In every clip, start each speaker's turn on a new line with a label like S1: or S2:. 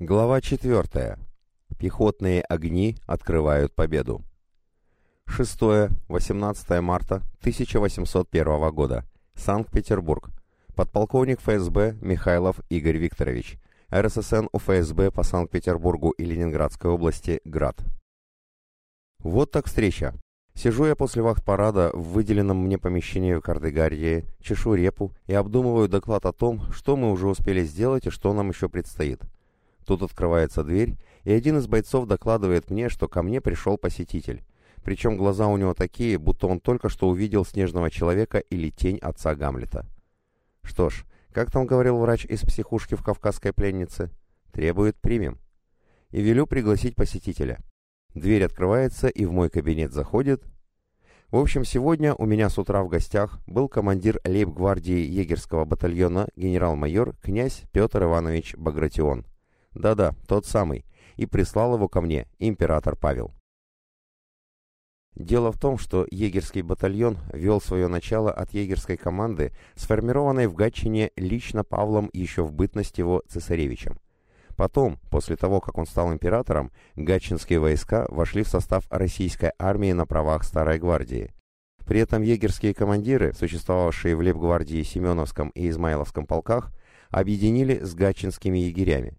S1: Глава 4. Пехотные огни открывают победу. 6-18 марта 1801 года. Санкт-Петербург. Подполковник ФСБ Михайлов Игорь Викторович. РССН УФСБ по Санкт-Петербургу и Ленинградской области Град. Вот так встреча. Сижу я после вахт-парада в выделенном мне помещении в Кардегардии, чешу репу и обдумываю доклад о том, что мы уже успели сделать и что нам еще предстоит. Тут открывается дверь, и один из бойцов докладывает мне, что ко мне пришел посетитель. Причем глаза у него такие, будто он только что увидел снежного человека или тень отца Гамлета. Что ж, как там говорил врач из психушки в «Кавказской пленнице»? Требует примем. И велю пригласить посетителя. Дверь открывается, и в мой кабинет заходит... В общем, сегодня у меня с утра в гостях был командир лейб-гвардии егерского батальона генерал-майор князь Петр Иванович Багратион. Да-да, тот самый. И прислал его ко мне император Павел. Дело в том, что егерский батальон вел свое начало от егерской команды, сформированной в Гатчине лично Павлом еще в бытность его цесаревичем. Потом, после того, как он стал императором, гатчинские войска вошли в состав российской армии на правах Старой гвардии. При этом егерские командиры, существовавшие в Лепгвардии Семеновском и Измайловском полках, объединили с гатчинскими егерями.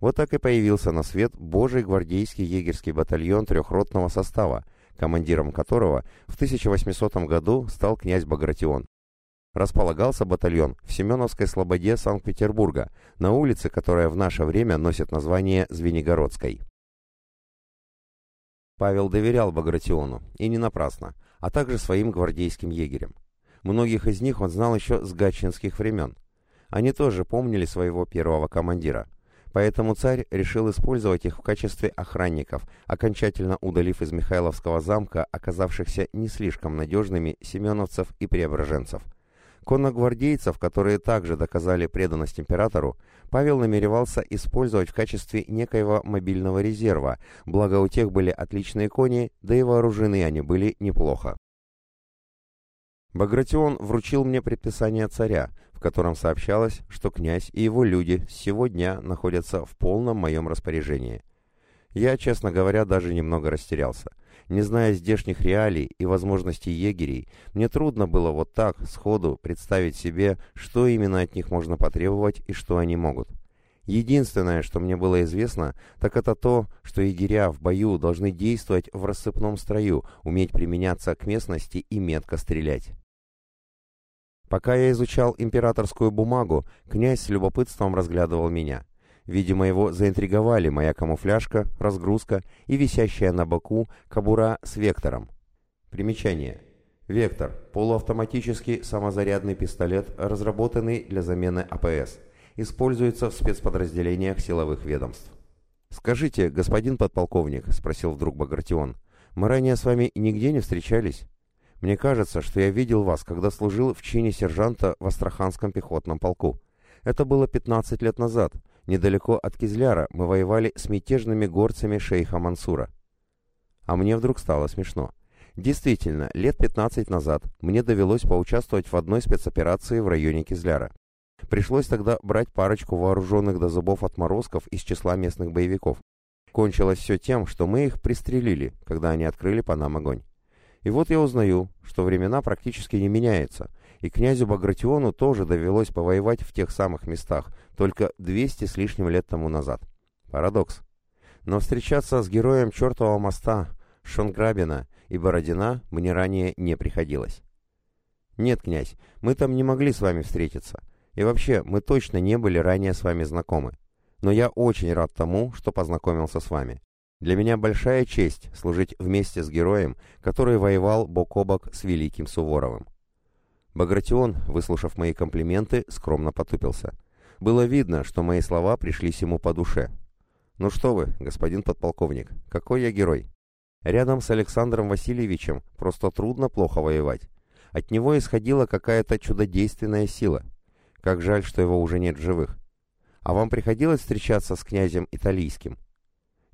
S1: Вот так и появился на свет Божий гвардейский егерский батальон трехротного состава, командиром которого в 1800 году стал князь Багратион. Располагался батальон в Семеновской слободе Санкт-Петербурга, на улице, которая в наше время носит название Звенигородской. Павел доверял Багратиону, и не напрасно, а также своим гвардейским егерям. Многих из них он знал еще с гатчинских времен. Они тоже помнили своего первого командира – Поэтому царь решил использовать их в качестве охранников, окончательно удалив из Михайловского замка оказавшихся не слишком надежными семеновцев и преображенцев. Конногвардейцев, которые также доказали преданность императору, Павел намеревался использовать в качестве некоего мобильного резерва, благо у тех были отличные кони, да и вооружены они были неплохо. Багратион вручил мне предписание царя, в котором сообщалось, что князь и его люди с сего дня находятся в полном моем распоряжении. Я, честно говоря, даже немного растерялся. Не зная здешних реалий и возможностей егерей, мне трудно было вот так, сходу, представить себе, что именно от них можно потребовать и что они могут. Единственное, что мне было известно, так это то, что егеря в бою должны действовать в рассыпном строю, уметь применяться к местности и метко стрелять. Пока я изучал императорскую бумагу, князь с любопытством разглядывал меня. Видимо, его заинтриговали моя камуфляжка, разгрузка и висящая на боку кобура с вектором. Примечание. Вектор – полуавтоматический самозарядный пистолет, разработанный для замены АПС. Используется в спецподразделениях силовых ведомств. «Скажите, господин подполковник», – спросил вдруг Багратион, – «мы ранее с вами нигде не встречались?» Мне кажется, что я видел вас, когда служил в чине сержанта в Астраханском пехотном полку. Это было 15 лет назад. Недалеко от Кизляра мы воевали с мятежными горцами шейха Мансура. А мне вдруг стало смешно. Действительно, лет 15 назад мне довелось поучаствовать в одной спецоперации в районе Кизляра. Пришлось тогда брать парочку вооруженных до зубов отморозков из числа местных боевиков. Кончилось все тем, что мы их пристрелили, когда они открыли по нам огонь. И вот я узнаю, что времена практически не меняются, и князю Багратиону тоже довелось повоевать в тех самых местах, только 200 с лишним лет тому назад. Парадокс. Но встречаться с героем чертового моста, Шонграбина и Бородина мне ранее не приходилось. Нет, князь, мы там не могли с вами встретиться. И вообще, мы точно не были ранее с вами знакомы. Но я очень рад тому, что познакомился с вами. Для меня большая честь служить вместе с героем, который воевал бок о бок с великим Суворовым. Багратион, выслушав мои комплименты, скромно потупился. Было видно, что мои слова пришлись ему по душе. «Ну что вы, господин подполковник, какой я герой!» Рядом с Александром Васильевичем просто трудно плохо воевать. От него исходила какая-то чудодейственная сила. Как жаль, что его уже нет в живых. А вам приходилось встречаться с князем Италийским?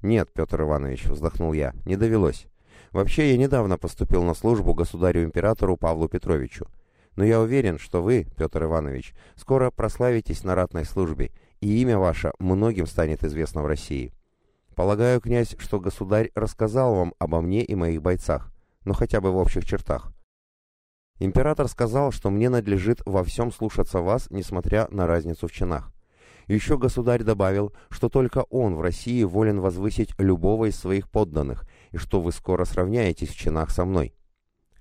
S1: «Нет, Петр Иванович», — вздохнул я, — «не довелось. Вообще, я недавно поступил на службу государю-императору Павлу Петровичу. Но я уверен, что вы, Петр Иванович, скоро прославитесь на ратной службе, и имя ваше многим станет известно в России. Полагаю, князь, что государь рассказал вам обо мне и моих бойцах, но хотя бы в общих чертах. Император сказал, что мне надлежит во всем слушаться вас, несмотря на разницу в чинах. Еще государь добавил, что только он в России волен возвысить любого из своих подданных, и что вы скоро сравняетесь в чинах со мной.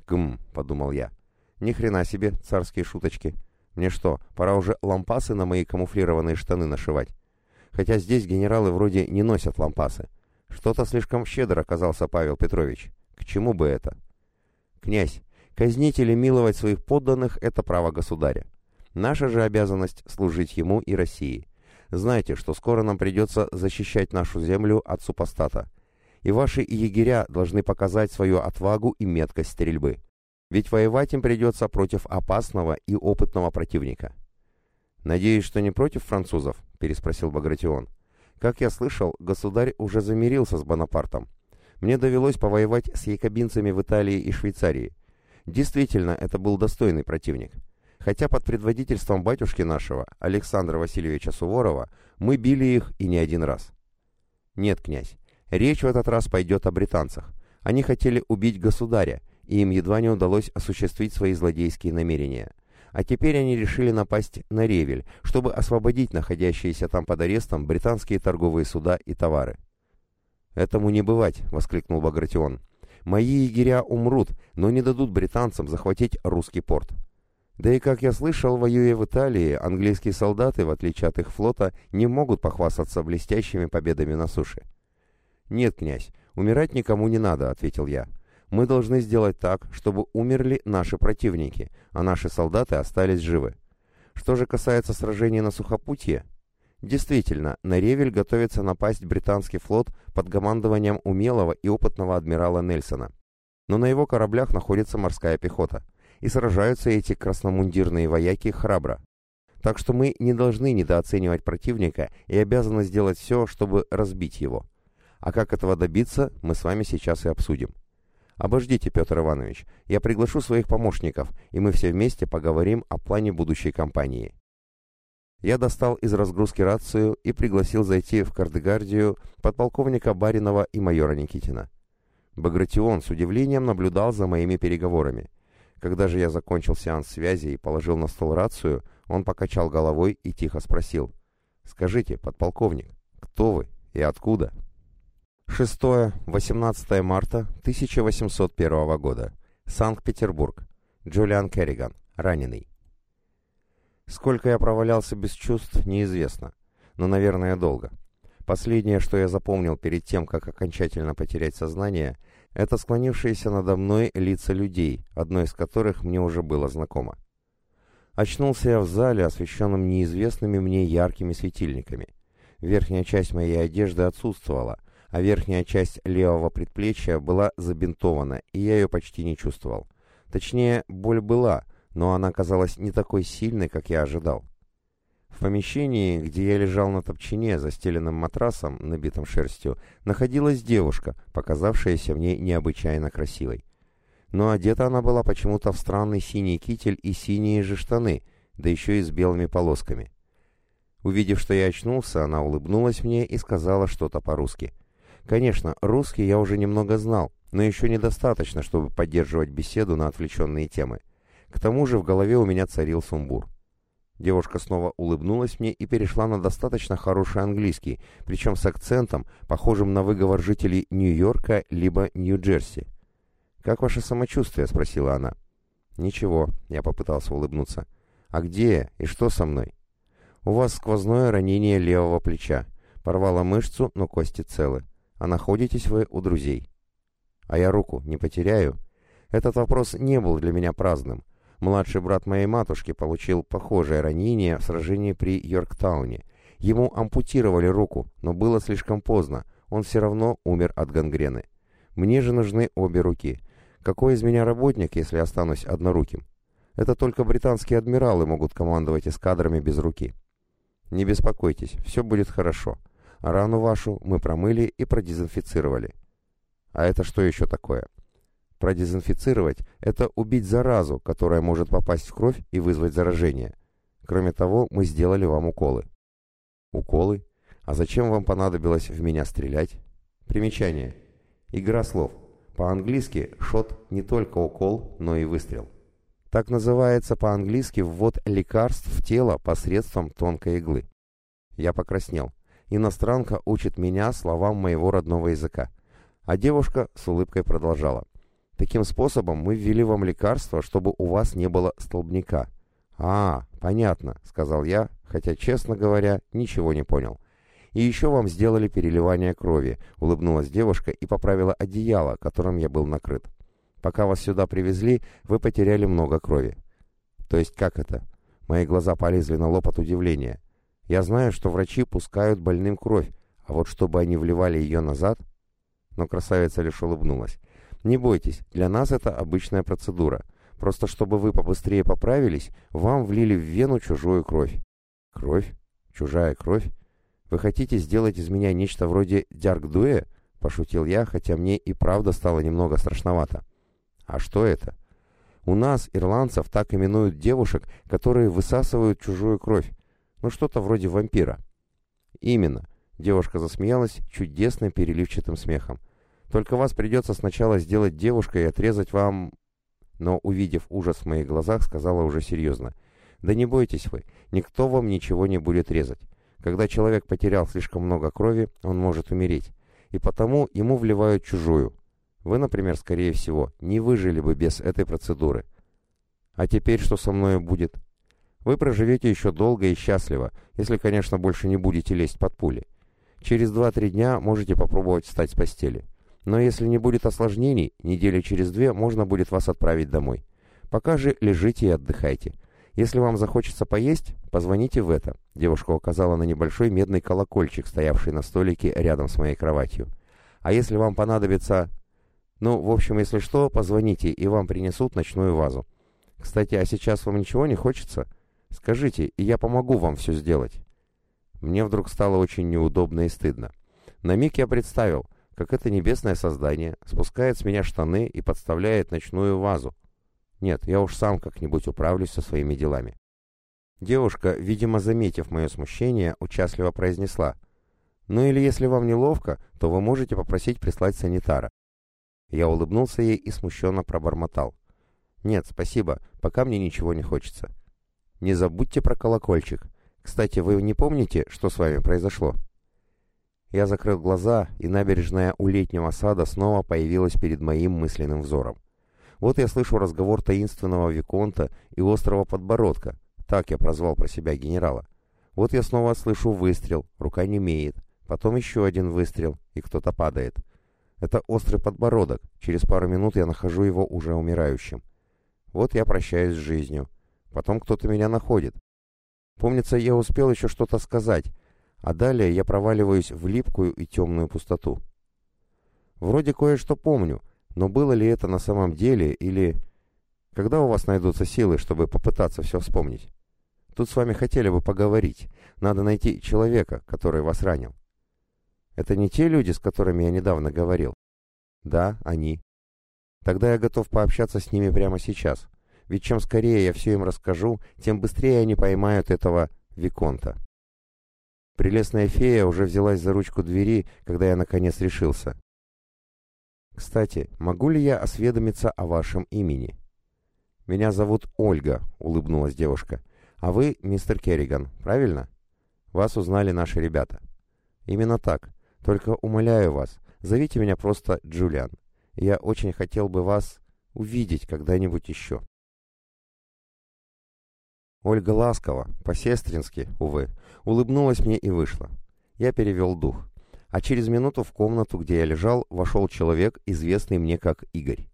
S1: «Гм», — подумал я, — «ни хрена себе царские шуточки. Мне что, пора уже лампасы на мои камуфлированные штаны нашивать? Хотя здесь генералы вроде не носят лампасы. Что-то слишком щедро оказался Павел Петрович. К чему бы это?» «Князь, казнить или миловать своих подданных — это право государя. Наша же обязанность — служить ему и России. Знайте, что скоро нам придется защищать нашу землю от супостата. И ваши егеря должны показать свою отвагу и меткость стрельбы. Ведь воевать им придется против опасного и опытного противника. «Надеюсь, что не против французов?» – переспросил Багратион. «Как я слышал, государь уже замирился с Бонапартом. Мне довелось повоевать с якобинцами в Италии и Швейцарии. Действительно, это был достойный противник хотя под предводительством батюшки нашего, Александра Васильевича Суворова, мы били их и не один раз. Нет, князь, речь в этот раз пойдет о британцах. Они хотели убить государя, и им едва не удалось осуществить свои злодейские намерения. А теперь они решили напасть на Ревель, чтобы освободить находящиеся там под арестом британские торговые суда и товары. «Этому не бывать!» — воскликнул Багратион. «Мои егеря умрут, но не дадут британцам захватить русский порт. Да и, как я слышал, воюя в Италии, английские солдаты, в отличие от их флота, не могут похвастаться блестящими победами на суше. «Нет, князь, умирать никому не надо», — ответил я. «Мы должны сделать так, чтобы умерли наши противники, а наши солдаты остались живы. Что же касается сражений на сухопутье, Действительно, на Ревель готовится напасть британский флот под командованием умелого и опытного адмирала Нельсона. Но на его кораблях находится морская пехота и сражаются эти красномундирные вояки храбро. Так что мы не должны недооценивать противника и обязаны сделать все, чтобы разбить его. А как этого добиться, мы с вами сейчас и обсудим. Обождите, Петр Иванович, я приглашу своих помощников, и мы все вместе поговорим о плане будущей кампании. Я достал из разгрузки рацию и пригласил зайти в Кардегардию подполковника Баринова и майора Никитина. Багратион с удивлением наблюдал за моими переговорами. Когда же я закончил сеанс связи и положил на стол рацию, он покачал головой и тихо спросил. «Скажите, подполковник, кто вы и откуда?» 6-18 марта 1801 года. Санкт-Петербург. Джулиан Керриган. Раненый. Сколько я провалялся без чувств, неизвестно. Но, наверное, долго. Последнее, что я запомнил перед тем, как окончательно потерять сознание – это склонившиеся надо мной лица людей, одно из которых мне уже было знакомо. Очнулся я в зале, освещенном неизвестными мне яркими светильниками. Верхняя часть моей одежды отсутствовала, а верхняя часть левого предплечья была забинтована, и я ее почти не чувствовал. Точнее, боль была, но она казалась не такой сильной, как я ожидал. Помещении, где я лежал на топчине, застеленным матрасом, набитым шерстью, находилась девушка, показавшаяся мне необычайно красивой. Но одета она была почему-то в странный синий китель и синие же штаны, да еще и с белыми полосками. Увидев, что я очнулся, она улыбнулась мне и сказала что-то по-русски. Конечно, русский я уже немного знал, но еще недостаточно, чтобы поддерживать беседу на отвлеченные темы. К тому же в голове у меня царил сумбур. Девушка снова улыбнулась мне и перешла на достаточно хороший английский, причем с акцентом, похожим на выговор жителей Нью-Йорка либо Нью-Джерси. «Как ваше самочувствие?» — спросила она. «Ничего», — я попытался улыбнуться. «А где я и что со мной?» «У вас сквозное ранение левого плеча. Порвало мышцу, но кости целы. А находитесь вы у друзей». «А я руку не потеряю?» Этот вопрос не был для меня праздным. Младший брат моей матушки получил похожее ранение в сражении при Йорктауне. Ему ампутировали руку, но было слишком поздно, он все равно умер от гангрены. Мне же нужны обе руки. Какой из меня работник, если останусь одноруким? Это только британские адмиралы могут командовать эскадрами без руки. Не беспокойтесь, все будет хорошо. Рану вашу мы промыли и продезинфицировали. А это что еще такое? Продезинфицировать – это убить заразу, которая может попасть в кровь и вызвать заражение. Кроме того, мы сделали вам уколы. Уколы? А зачем вам понадобилось в меня стрелять? Примечание. Игра слов. По-английски «шот» не только укол, но и выстрел. Так называется по-английски ввод лекарств в тело посредством тонкой иглы. Я покраснел. Иностранка учит меня словам моего родного языка. А девушка с улыбкой продолжала. Таким способом мы ввели вам лекарство, чтобы у вас не было столбняка. А, понятно, сказал я, хотя, честно говоря, ничего не понял. И еще вам сделали переливание крови, улыбнулась девушка и поправила одеяло, которым я был накрыт. Пока вас сюда привезли, вы потеряли много крови. То есть как это? Мои глаза полезли на лоб от удивления. Я знаю, что врачи пускают больным кровь, а вот чтобы они вливали ее назад... Но красавица лишь улыбнулась. Не бойтесь, для нас это обычная процедура. Просто чтобы вы побыстрее поправились, вам влили в вену чужую кровь. Кровь? Чужая кровь? Вы хотите сделать из меня нечто вроде Дяргдуэ? Пошутил я, хотя мне и правда стало немного страшновато. А что это? У нас, ирландцев, так именуют девушек, которые высасывают чужую кровь. Ну, что-то вроде вампира. Именно. Девушка засмеялась чудесным переливчатым смехом. Только вас придется сначала сделать девушкой и отрезать вам... Но, увидев ужас в моих глазах, сказала уже серьезно. Да не бойтесь вы, никто вам ничего не будет резать. Когда человек потерял слишком много крови, он может умереть. И потому ему вливают чужую. Вы, например, скорее всего, не выжили бы без этой процедуры. А теперь что со мной будет? Вы проживете еще долго и счастливо, если, конечно, больше не будете лезть под пули. Через 2-3 дня можете попробовать встать с постели. Но если не будет осложнений, недели через две можно будет вас отправить домой. Пока же лежите и отдыхайте. Если вам захочется поесть, позвоните в это. Девушка указала на небольшой медный колокольчик, стоявший на столике рядом с моей кроватью. А если вам понадобится ну, в общем, если что, позвоните, и вам принесут ночную вазу. Кстати, а сейчас вам ничего не хочется? Скажите, и я помогу вам все сделать. Мне вдруг стало очень неудобно и стыдно. На миг я представил, как это небесное создание спускает с меня штаны и подставляет ночную вазу. Нет, я уж сам как-нибудь управлюсь со своими делами. Девушка, видимо, заметив мое смущение, участливо произнесла. «Ну или если вам неловко, то вы можете попросить прислать санитара. Я улыбнулся ей и смущенно пробормотал. «Нет, спасибо, пока мне ничего не хочется». «Не забудьте про колокольчик. Кстати, вы не помните, что с вами произошло?» Я закрыл глаза, и набережная у летнего сада снова появилась перед моим мысленным взором. Вот я слышу разговор таинственного Виконта и острого подбородка, так я прозвал про себя генерала. Вот я снова слышу выстрел, рука не имеет, потом еще один выстрел, и кто-то падает. Это острый подбородок. Через пару минут я нахожу его уже умирающим. Вот я прощаюсь с жизнью. Потом кто-то меня находит. Помнится, я успел еще что-то сказать, а далее я проваливаюсь в липкую и темную пустоту. Вроде кое-что помню, но было ли это на самом деле или... Когда у вас найдутся силы, чтобы попытаться все вспомнить? Тут с вами хотели бы поговорить. Надо найти человека, который вас ранил. Это не те люди, с которыми я недавно говорил? Да, они. Тогда я готов пообщаться с ними прямо сейчас. Ведь чем скорее я все им расскажу, тем быстрее они поймают этого Виконта. Прелестная фея уже взялась за ручку двери, когда я наконец решился. «Кстати, могу ли я осведомиться о вашем имени?» «Меня зовут Ольга», — улыбнулась девушка. «А вы мистер Керриган, правильно?» «Вас узнали наши ребята». «Именно так. Только умоляю вас, зовите меня просто Джулиан. Я очень хотел бы вас увидеть когда-нибудь еще. Ольга ласково, по-сестрински, увы, улыбнулась мне и вышла. Я перевел дух. А через минуту в комнату, где я лежал, вошел человек, известный мне как Игорь.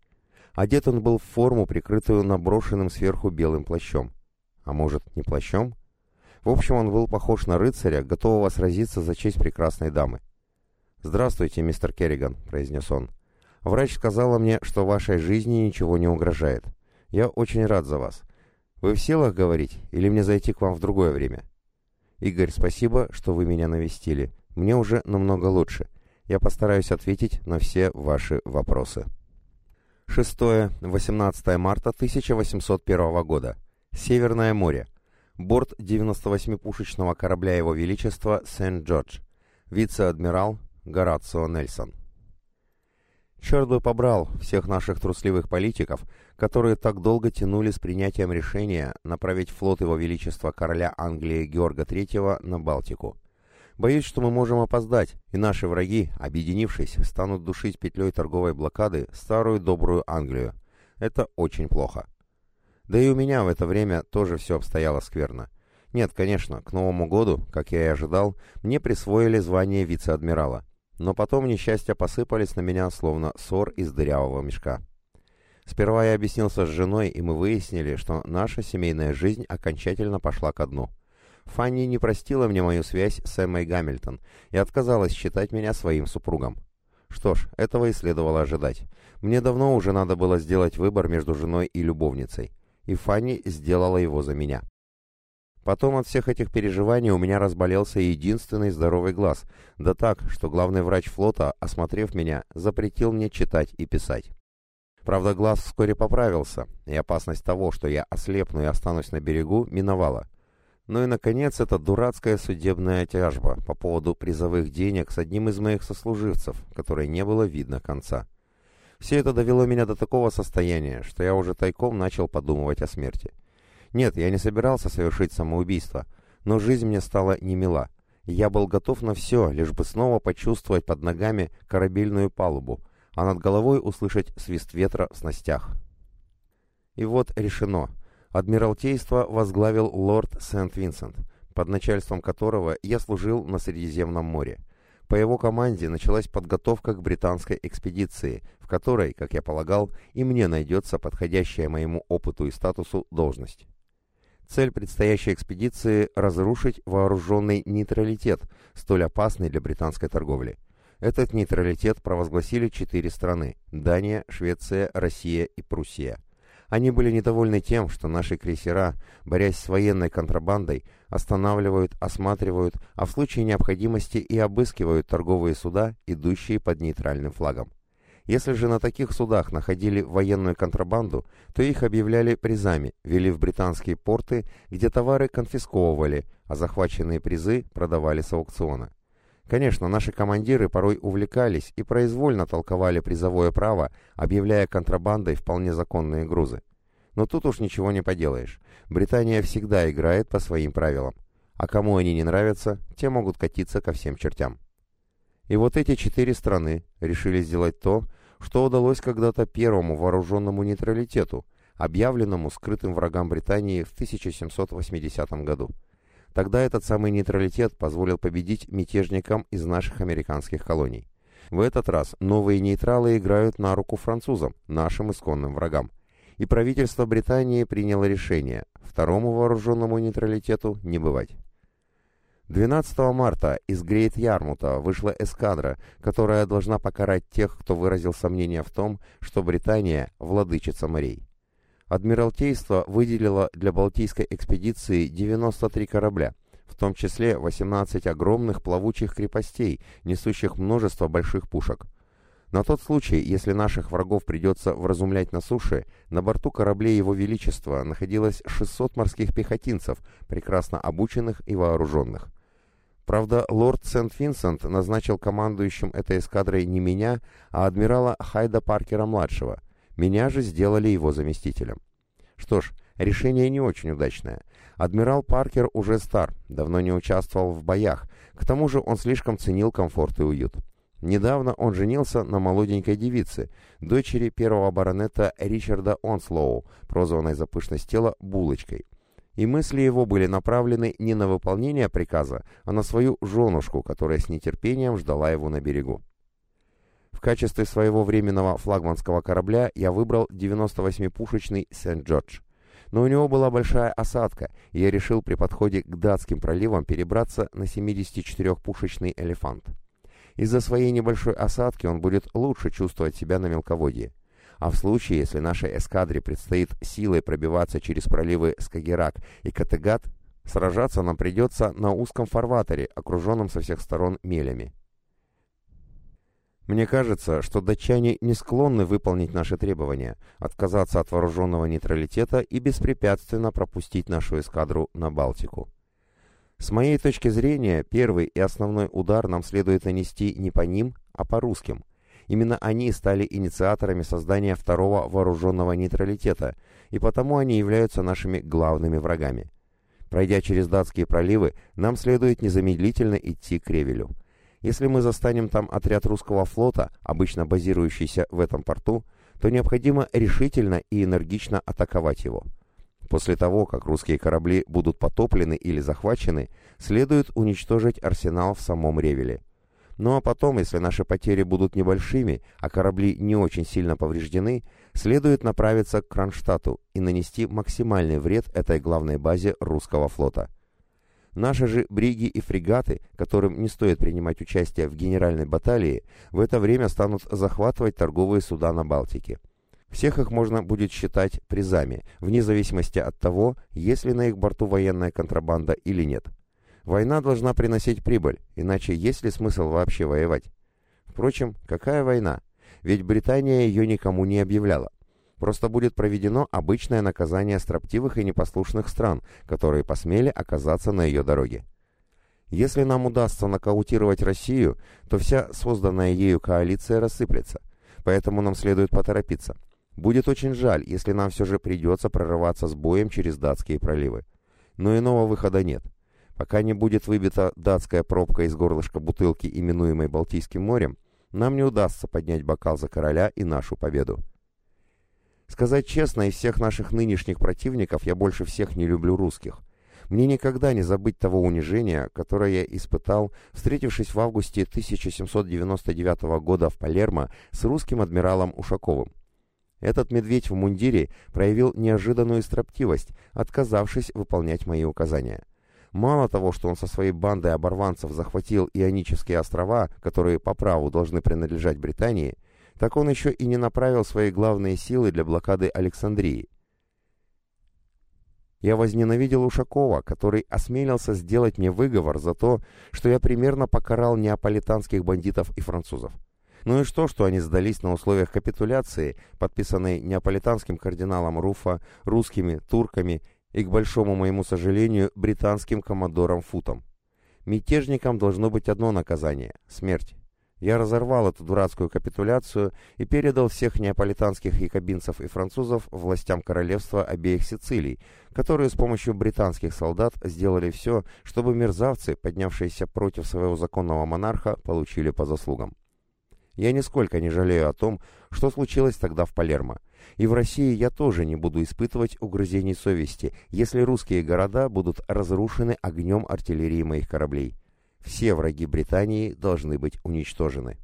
S1: Одет он был в форму, прикрытую наброшенным сверху белым плащом. А может, не плащом? В общем, он был похож на рыцаря, готового сразиться за честь прекрасной дамы. «Здравствуйте, мистер Керриган», — произнес он. «Врач сказала мне, что вашей жизни ничего не угрожает. Я очень рад за вас. Вы в силах говорить, или мне зайти к вам в другое время?» «Игорь, спасибо, что вы меня навестили. Мне уже намного лучше. Я постараюсь ответить на все ваши вопросы». 6-18 марта 1801 года. Северное море. Борт 98-пушечного корабля Его Величества Сент-Джордж. Вице-адмирал Горацио Нельсон. Черт бы побрал всех наших трусливых политиков, которые так долго тянули с принятием решения направить флот Его Величества короля Англии Георга III на Балтику. Боюсь, что мы можем опоздать, и наши враги, объединившись, станут душить петлей торговой блокады старую добрую Англию. Это очень плохо. Да и у меня в это время тоже все обстояло скверно. Нет, конечно, к Новому году, как я и ожидал, мне присвоили звание вице-адмирала. Но потом несчастья посыпались на меня, словно ссор из дырявого мешка. Сперва я объяснился с женой, и мы выяснили, что наша семейная жизнь окончательно пошла ко дну. Фанни не простила мне мою связь с Эммой Гамильтон и отказалась считать меня своим супругом. Что ж, этого и следовало ожидать. Мне давно уже надо было сделать выбор между женой и любовницей, и Фанни сделала его за меня. Потом от всех этих переживаний у меня разболелся единственный здоровый глаз, да так, что главный врач флота, осмотрев меня, запретил мне читать и писать. Правда, глаз вскоре поправился, и опасность того, что я ослепну и останусь на берегу, миновала. Ну и, наконец, эта дурацкая судебная тяжба по поводу призовых денег с одним из моих сослуживцев, которой не было видно конца. Все это довело меня до такого состояния, что я уже тайком начал подумывать о смерти. Нет, я не собирался совершить самоубийство, но жизнь мне стала немила. Я был готов на все, лишь бы снова почувствовать под ногами корабельную палубу, а над головой услышать свист ветра в снастях. И вот решено — Адмиралтейство возглавил лорд Сент-Винсент, под начальством которого я служил на Средиземном море. По его команде началась подготовка к британской экспедиции, в которой, как я полагал, и мне найдется подходящая моему опыту и статусу должность. Цель предстоящей экспедиции – разрушить вооруженный нейтралитет, столь опасный для британской торговли. Этот нейтралитет провозгласили четыре страны – Дания, Швеция, Россия и Пруссия – они были недовольны тем, что наши крейсера, борясь с военной контрабандой, останавливают, осматривают, а в случае необходимости и обыскивают торговые суда, идущие под нейтральным флагом. Если же на таких судах находили военную контрабанду, то их объявляли призами, вели в британские порты, где товары конфисковывали, а захваченные призы продавали с аукциона. Конечно, наши командиры порой увлекались и произвольно толковали призовое право, объявляя контрабандой вполне законные грузы. Но тут уж ничего не поделаешь. Британия всегда играет по своим правилам. А кому они не нравятся, те могут катиться ко всем чертям. И вот эти четыре страны решили сделать то, что удалось когда-то первому вооруженному нейтралитету, объявленному скрытым врагам Британии в 1780 году. Тогда этот самый нейтралитет позволил победить мятежникам из наших американских колоний. В этот раз новые нейтралы играют на руку французам, нашим исконным врагам. И правительство Британии приняло решение второму вооруженному нейтралитету не бывать. 12 марта из Грейт-Ярмута вышла эскадра, которая должна покарать тех, кто выразил сомнения в том, что Британия – владычица морей. Адмиралтейство выделило для Балтийской экспедиции 93 корабля, в том числе 18 огромных плавучих крепостей, несущих множество больших пушек. На тот случай, если наших врагов придется вразумлять на суше, на борту кораблей Его Величества находилось 600 морских пехотинцев, прекрасно обученных и вооруженных. Правда, лорд Сент-Винсент назначил командующим этой эскадрой не меня, а адмирала Хайда Паркера-младшего – меня же сделали его заместителем. Что ж, решение не очень удачное. Адмирал Паркер уже стар, давно не участвовал в боях, к тому же он слишком ценил комфорт и уют. Недавно он женился на молоденькой девице, дочери первого баронета Ричарда Онслоу, прозванной за пышность тела «булочкой». И мысли его были направлены не на выполнение приказа, а на свою женушку, которая с нетерпением ждала его на берегу. В качестве своего временного флагманского корабля я выбрал 98-пушечный Сент-Джордж. Но у него была большая осадка, и я решил при подходе к датским проливам перебраться на 74-пушечный «Элефант». Из-за своей небольшой осадки он будет лучше чувствовать себя на мелководье. А в случае, если нашей эскадре предстоит силой пробиваться через проливы Скагерак и Категат, сражаться нам придется на узком фарватере, окруженном со всех сторон мелями. Мне кажется, что датчане не склонны выполнить наши требования, отказаться от вооруженного нейтралитета и беспрепятственно пропустить нашу эскадру на Балтику. С моей точки зрения, первый и основной удар нам следует нанести не по ним, а по русским. Именно они стали инициаторами создания второго вооруженного нейтралитета, и потому они являются нашими главными врагами. Пройдя через датские проливы, нам следует незамедлительно идти к Ревелю. Если мы застанем там отряд русского флота, обычно базирующийся в этом порту, то необходимо решительно и энергично атаковать его. После того, как русские корабли будут потоплены или захвачены, следует уничтожить арсенал в самом Ревеле. Ну а потом, если наши потери будут небольшими, а корабли не очень сильно повреждены, следует направиться к Кронштадту и нанести максимальный вред этой главной базе русского флота. Наши же бриги и фрегаты, которым не стоит принимать участие в генеральной баталии, в это время станут захватывать торговые суда на Балтике. Всех их можно будет считать призами, вне зависимости от того, есть ли на их борту военная контрабанда или нет. Война должна приносить прибыль, иначе есть ли смысл вообще воевать? Впрочем, какая война? Ведь Британия ее никому не объявляла. Просто будет проведено обычное наказание строптивых и непослушных стран, которые посмели оказаться на ее дороге. Если нам удастся нокаутировать Россию, то вся созданная ею коалиция рассыплется. Поэтому нам следует поторопиться. Будет очень жаль, если нам все же придется прорываться с боем через датские проливы. Но иного выхода нет. Пока не будет выбита датская пробка из горлышка бутылки, именуемой Балтийским морем, нам не удастся поднять бокал за короля и нашу победу. Сказать честно, из всех наших нынешних противников я больше всех не люблю русских. Мне никогда не забыть того унижения, которое я испытал, встретившись в августе 1799 года в Палермо с русским адмиралом Ушаковым. Этот медведь в мундире проявил неожиданную строптивость, отказавшись выполнять мои указания. Мало того, что он со своей бандой оборванцев захватил Ионические острова, которые по праву должны принадлежать Британии, так он еще и не направил свои главные силы для блокады Александрии. Я возненавидел Ушакова, который осмелился сделать мне выговор за то, что я примерно покарал неаполитанских бандитов и французов. Ну и что, что они сдались на условиях капитуляции, подписанной неаполитанским кардиналом Руфа, русскими, турками и, к большому моему сожалению, британским коммодором Футом. Мятежникам должно быть одно наказание – смерть. Я разорвал эту дурацкую капитуляцию и передал всех неаполитанских якобинцев и французов властям королевства обеих Сицилий, которые с помощью британских солдат сделали все, чтобы мерзавцы, поднявшиеся против своего законного монарха, получили по заслугам. Я нисколько не жалею о том, что случилось тогда в Палермо. И в России я тоже не буду испытывать угрызений совести, если русские города будут разрушены огнем артиллерии моих кораблей. Все враги Британии должны быть уничтожены.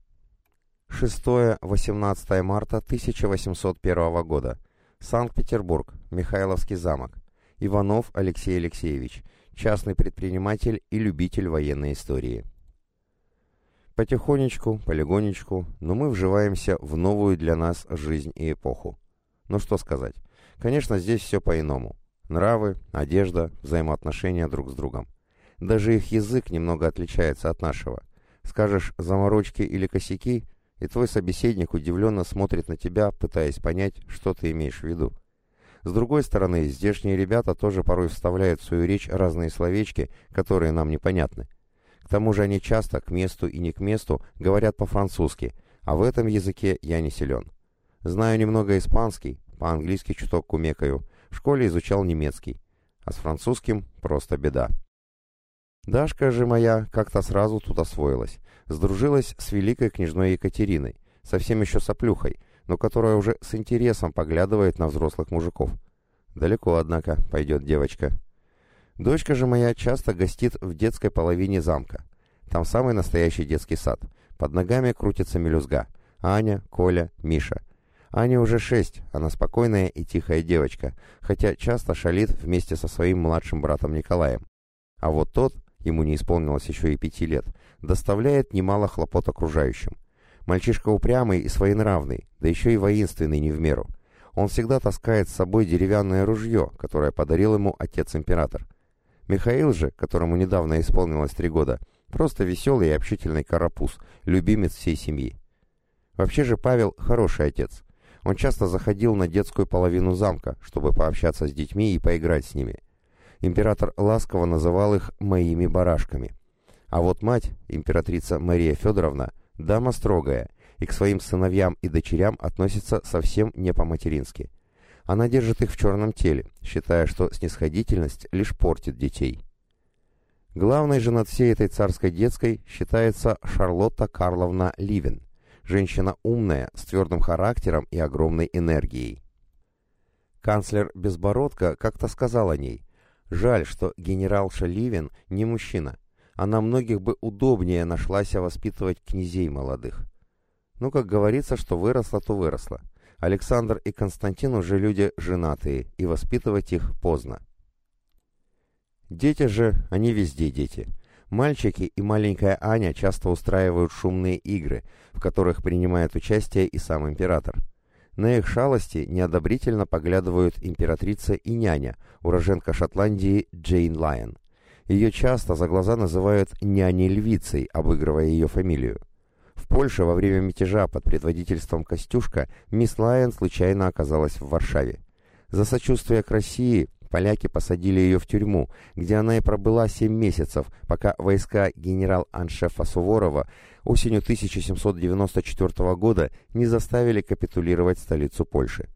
S1: 6-18 марта 1801 года. Санкт-Петербург, Михайловский замок. Иванов Алексей Алексеевич, частный предприниматель и любитель военной истории. Потихонечку, полигонечку, но мы вживаемся в новую для нас жизнь и эпоху. Ну что сказать. Конечно, здесь все по-иному. Нравы, одежда, взаимоотношения друг с другом. Даже их язык немного отличается от нашего. Скажешь «заморочки» или «косяки», и твой собеседник удивленно смотрит на тебя, пытаясь понять, что ты имеешь в виду. С другой стороны, здешние ребята тоже порой вставляют в свою речь разные словечки, которые нам непонятны. К тому же они часто, к месту и не к месту, говорят по-французски, а в этом языке я не силен. Знаю немного испанский, по-английски чуток кумекаю, в школе изучал немецкий, а с французским просто беда. Дашка же моя как-то сразу тут освоилась. Сдружилась с великой княжной Екатериной, совсем еще соплюхой, но которая уже с интересом поглядывает на взрослых мужиков. Далеко, однако, пойдет девочка. Дочка же моя часто гостит в детской половине замка. Там самый настоящий детский сад. Под ногами крутится мелюзга. Аня, Коля, Миша. Аня уже шесть, она спокойная и тихая девочка, хотя часто шалит вместе со своим младшим братом Николаем. А вот тот, ему не исполнилось еще и пяти лет, доставляет немало хлопот окружающим. Мальчишка упрямый и своенравный, да еще и воинственный не в меру. Он всегда таскает с собой деревянное ружье, которое подарил ему отец-император. Михаил же, которому недавно исполнилось три года, просто веселый и общительный карапуз, любимец всей семьи. Вообще же Павел хороший отец. Он часто заходил на детскую половину замка, чтобы пообщаться с детьми и поиграть с ними. Император ласково называл их «моими барашками». А вот мать, императрица Мария Федоровна, дама строгая, и к своим сыновьям и дочерям относится совсем не по-матерински. Она держит их в черном теле, считая, что снисходительность лишь портит детей. Главной же над всей этой царской детской считается Шарлотта Карловна Ливен, женщина умная, с твердым характером и огромной энергией. Канцлер Безбородко как-то сказал о ней, «Жаль, что генералша Ливен не мужчина. Она многих бы удобнее нашлась воспитывать князей молодых». Ну, как говорится, что выросла, то выросла. Александр и Константин уже люди женатые, и воспитывать их поздно. Дети же, они везде дети. Мальчики и маленькая Аня часто устраивают шумные игры, в которых принимает участие и сам император. На их шалости неодобрительно поглядывают императрица и няня, уроженка Шотландии Джейн Лайон. Ее часто за глаза называют няней-львицей, обыгрывая ее фамилию. В Польше во время мятежа под предводительством Костюшка мисс Лайон случайно оказалась в Варшаве. За сочувствие к России поляки посадили ее в тюрьму, где она и пробыла 7 месяцев, пока войска генерал-аншефа Суворова осенью 1794 года не заставили капитулировать столицу Польши.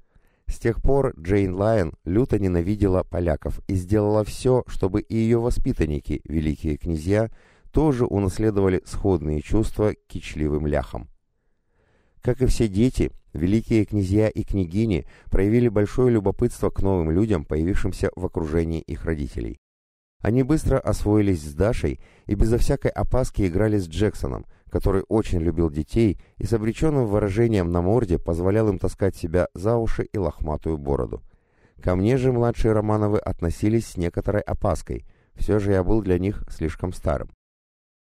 S1: С тех пор Джейн Лайон люто ненавидела поляков и сделала все, чтобы и ее воспитанники, великие князья, тоже унаследовали сходные чувства к кичливым ляхам. Как и все дети, великие князья и княгини проявили большое любопытство к новым людям, появившимся в окружении их родителей. Они быстро освоились с Дашей и безо всякой опаски играли с Джексоном, который очень любил детей и с обреченным выражением на морде позволял им таскать себя за уши и лохматую бороду. Ко мне же младшие Романовы относились с некоторой опаской, все же я был для них слишком старым.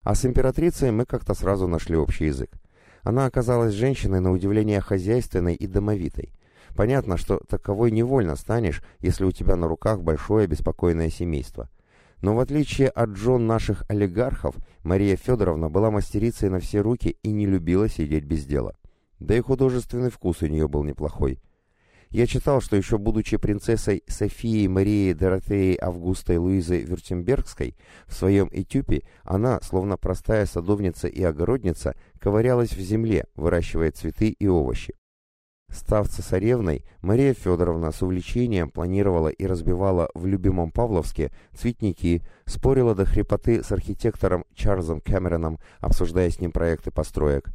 S1: А с императрицей мы как-то сразу нашли общий язык. Она оказалась женщиной на удивление хозяйственной и домовитой. Понятно, что таковой невольно станешь, если у тебя на руках большое беспокойное семейство. Но в отличие от жен наших олигархов, Мария Федоровна была мастерицей на все руки и не любила сидеть без дела. Да и художественный вкус у нее был неплохой. Я читал, что еще будучи принцессой Софией Марией Доротеей Августой Луизой Вюртембергской, в своем этюпе она, словно простая садовница и огородница, ковырялась в земле, выращивая цветы и овощи. Став цесаревной, Мария Федоровна с увлечением планировала и разбивала в любимом Павловске цветники, спорила до хрипоты с архитектором Чарльзом Кэмероном, обсуждая с ним проекты построек.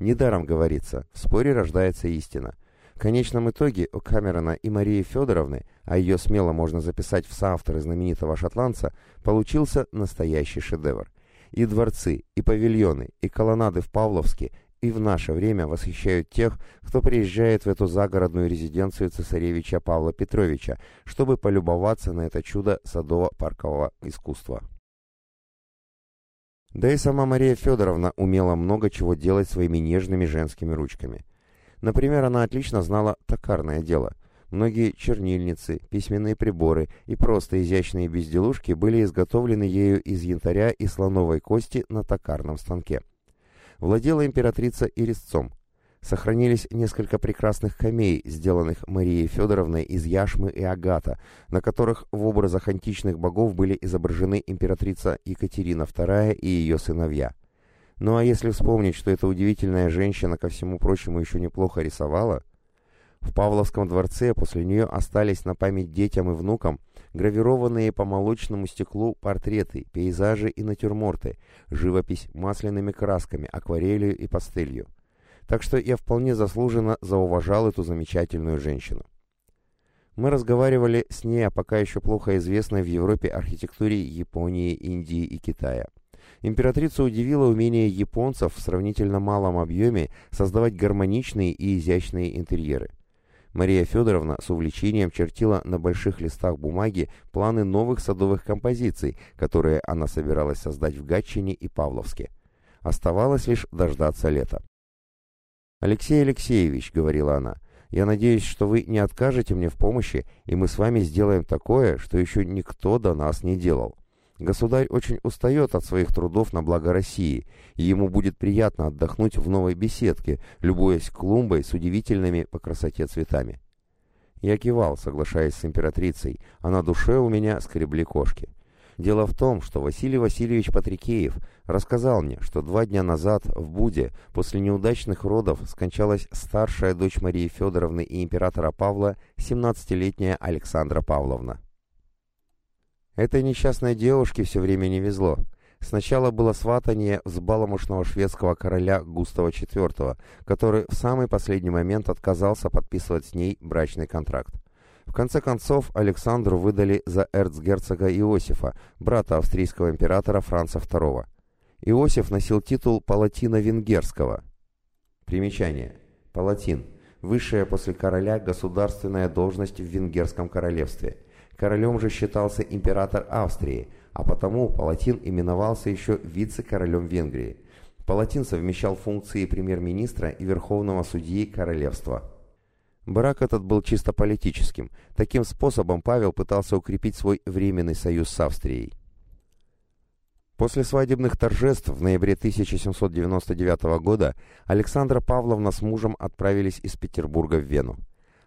S1: Недаром говорится, в споре рождается истина. В конечном итоге у Камерона и Марии Федоровны, а ее смело можно записать в соавторы знаменитого шотландца, получился настоящий шедевр. И дворцы, и павильоны, и колоннады в Павловске, и в наше время восхищают тех, кто приезжает в эту загородную резиденцию цесаревича Павла Петровича, чтобы полюбоваться на это чудо садово-паркового искусства. Да и сама Мария Федоровна умела много чего делать своими нежными женскими ручками. Например, она отлично знала токарное дело. Многие чернильницы, письменные приборы и просто изящные безделушки были изготовлены ею из янтаря и слоновой кости на токарном станке. Владела императрица и резцом. Сохранились несколько прекрасных камей, сделанных Марией Федоровной из яшмы и агата, на которых в образах античных богов были изображены императрица Екатерина II и ее сыновья. Ну а если вспомнить, что эта удивительная женщина, ко всему прочему, еще неплохо рисовала, в Павловском дворце после нее остались на память детям и внукам гравированные по молочному стеклу портреты, пейзажи и натюрморты, живопись масляными красками, акварелью и пастелью. Так что я вполне заслуженно зауважал эту замечательную женщину. Мы разговаривали с ней о пока еще плохо известной в Европе архитектуре Японии, Индии и Китая. Императрицу удивило умение японцев в сравнительно малом объеме создавать гармоничные и изящные интерьеры. Мария Федоровна с увлечением чертила на больших листах бумаги планы новых садовых композиций, которые она собиралась создать в Гатчине и Павловске. Оставалось лишь дождаться лета. «Алексей Алексеевич», — говорила она, — «я надеюсь, что вы не откажете мне в помощи, и мы с вами сделаем такое, что еще никто до нас не делал. Государь очень устает от своих трудов на благо России, и ему будет приятно отдохнуть в новой беседке, любуясь клумбой с удивительными по красоте цветами. Я кивал, соглашаясь с императрицей, а на душе у меня скребли кошки. Дело в том, что Василий Васильевич Патрикеев рассказал мне, что два дня назад в Буде после неудачных родов скончалась старшая дочь Марии Федоровны и императора Павла, 17-летняя Александра Павловна. Этой несчастной девушке все время не везло. Сначала было сватание взбаламошного шведского короля Густава IV, который в самый последний момент отказался подписывать с ней брачный контракт. В конце концов, Александру выдали за эрцгерцога Иосифа, брата австрийского императора Франца II. Иосиф носил титул Палатина Венгерского. Примечание. Палатин. Высшая после короля государственная должность в Венгерском королевстве – Королем же считался император Австрии, а потому Палатин именовался еще вице-королем Венгрии. Палатин совмещал функции премьер-министра и верховного судьи королевства. Брак этот был чисто политическим. Таким способом Павел пытался укрепить свой временный союз с Австрией. После свадебных торжеств в ноябре 1799 года Александра Павловна с мужем отправились из Петербурга в Вену.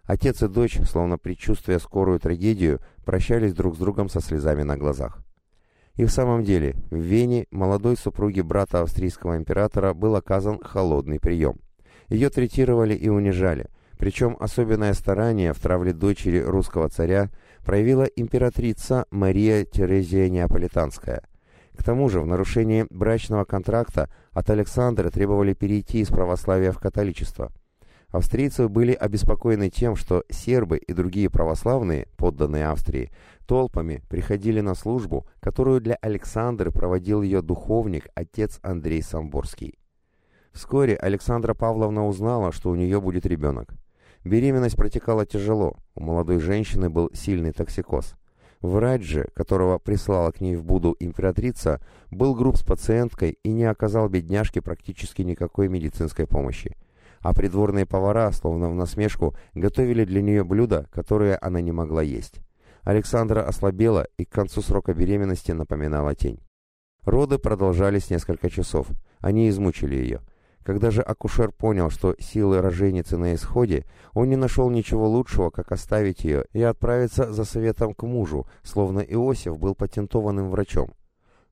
S1: Отец и дочь, словно предчувствуя скорую трагедию, прощались друг с другом со слезами на глазах. И в самом деле, в Вене молодой супруге брата австрийского императора был оказан холодный прием. Ее третировали и унижали, причем особенное старание в травле дочери русского царя проявила императрица Мария Терезия Неаполитанская. К тому же, в нарушении брачного контракта от Александра требовали перейти из православия в католичество – Австрийцы были обеспокоены тем, что сербы и другие православные, подданные Австрии, толпами приходили на службу, которую для Александры проводил ее духовник, отец Андрей Самборский. Вскоре Александра Павловна узнала, что у нее будет ребенок. Беременность протекала тяжело, у молодой женщины был сильный токсикоз. Врач же, которого прислала к ней в Буду императрица, был груб с пациенткой и не оказал бедняжке практически никакой медицинской помощи а придворные повара, словно в насмешку, готовили для нее блюда, которые она не могла есть. Александра ослабела и к концу срока беременности напоминала тень. Роды продолжались несколько часов. Они измучили ее. Когда же акушер понял, что силы роженицы на исходе, он не нашел ничего лучшего, как оставить ее и отправиться за советом к мужу, словно Иосиф был патентованным врачом.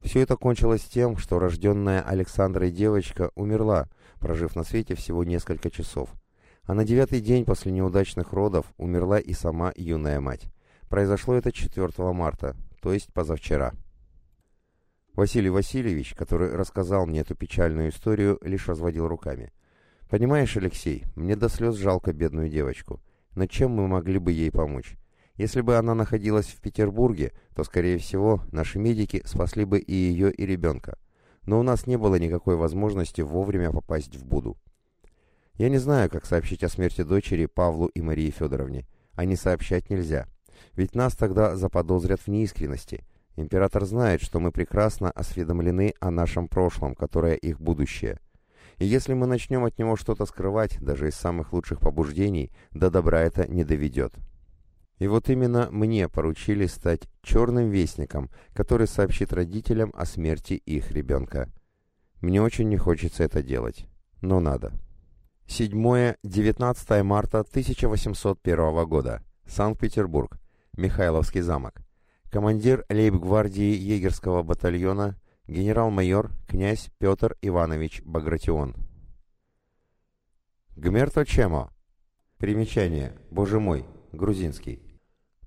S1: Все это кончилось тем, что рожденная Александрой девочка умерла, прожив на свете всего несколько часов. А на девятый день после неудачных родов умерла и сама юная мать. Произошло это 4 марта, то есть позавчера. Василий Васильевич, который рассказал мне эту печальную историю, лишь разводил руками. «Понимаешь, Алексей, мне до слез жалко бедную девочку. Но чем мы могли бы ей помочь? Если бы она находилась в Петербурге, то, скорее всего, наши медики спасли бы и ее, и ребенка но у нас не было никакой возможности вовремя попасть в Буду. Я не знаю, как сообщить о смерти дочери Павлу и Марии Федоровне, не сообщать нельзя, ведь нас тогда заподозрят в неискренности. Император знает, что мы прекрасно осведомлены о нашем прошлом, которое их будущее. И если мы начнем от него что-то скрывать, даже из самых лучших побуждений, до добра это не доведет. И вот именно мне поручили стать черным вестником, который сообщит родителям о смерти их ребенка. Мне очень не хочется это делать, но надо. 7-19 марта 1801 года. Санкт-Петербург. Михайловский замок. Командир лейб-гвардии егерского батальона генерал-майор князь Петр Иванович Багратион. Гмерто Чемо. Примечание. Боже мой. Грузинский.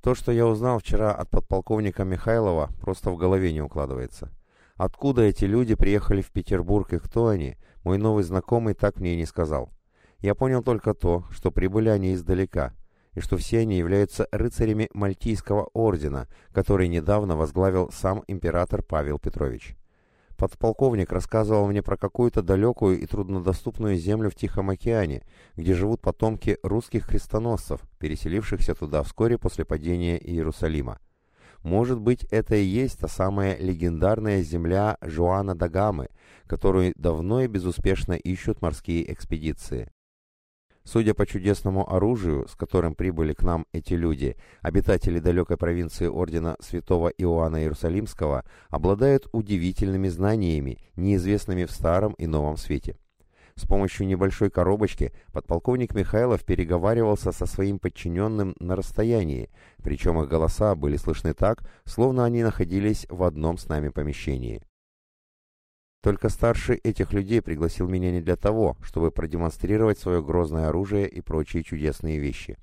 S1: То, что я узнал вчера от подполковника Михайлова, просто в голове не укладывается. Откуда эти люди приехали в Петербург и кто они, мой новый знакомый так мне и не сказал. Я понял только то, что прибыли они издалека, и что все они являются рыцарями Мальтийского ордена, который недавно возглавил сам император Павел Петрович. Подполковник рассказывал мне про какую-то далекую и труднодоступную землю в Тихом океане, где живут потомки русских крестоносцев, переселившихся туда вскоре после падения Иерусалима. Может быть, это и есть та самая легендарная земля Жуана Дагамы, которую давно и безуспешно ищут морские экспедиции. Судя по чудесному оружию, с которым прибыли к нам эти люди, обитатели далекой провинции ордена святого Иоанна Иерусалимского обладают удивительными знаниями, неизвестными в старом и новом свете. С помощью небольшой коробочки подполковник Михайлов переговаривался со своим подчиненным на расстоянии, причем их голоса были слышны так, словно они находились в одном с нами помещении. Только старший этих людей пригласил меня не для того, чтобы продемонстрировать свое грозное оружие и прочие чудесные вещи.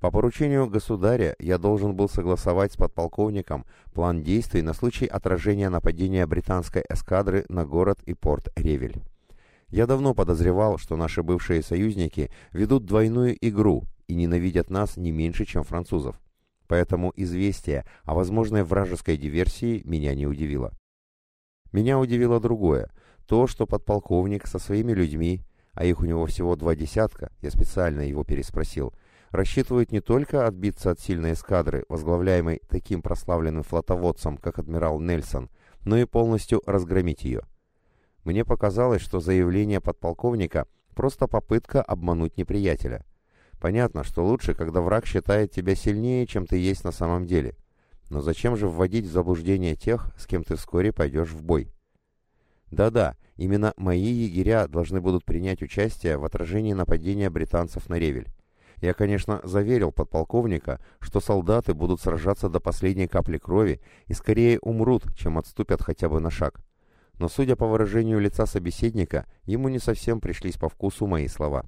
S1: По поручению государя я должен был согласовать с подполковником план действий на случай отражения нападения британской эскадры на город и порт Ревель. Я давно подозревал, что наши бывшие союзники ведут двойную игру и ненавидят нас не меньше, чем французов. Поэтому известие о возможной вражеской диверсии меня не удивило. Меня удивило другое. То, что подполковник со своими людьми, а их у него всего два десятка, я специально его переспросил, рассчитывает не только отбиться от сильной эскадры, возглавляемой таким прославленным флотоводцем, как адмирал Нельсон, но и полностью разгромить ее. Мне показалось, что заявление подполковника – просто попытка обмануть неприятеля. Понятно, что лучше, когда враг считает тебя сильнее, чем ты есть на самом деле – но зачем же вводить в заблуждение тех, с кем ты вскоре пойдешь в бой? Да-да, именно мои егеря должны будут принять участие в отражении нападения британцев на Ревель. Я, конечно, заверил подполковника, что солдаты будут сражаться до последней капли крови и скорее умрут, чем отступят хотя бы на шаг. Но, судя по выражению лица собеседника, ему не совсем пришлись по вкусу мои слова.